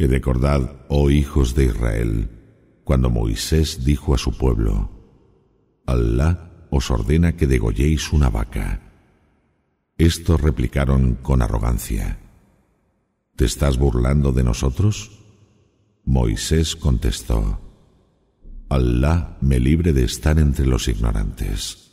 Y recordad, oh hijos de Israel, cuando Moisés dijo a su pueblo, Alá os ordena que degolléis una vaca. Estos replicaron con arrogancia, ¿Te estás burlando de nosotros? Moisés contestó, Alá me libre de estar entre los ignorantes.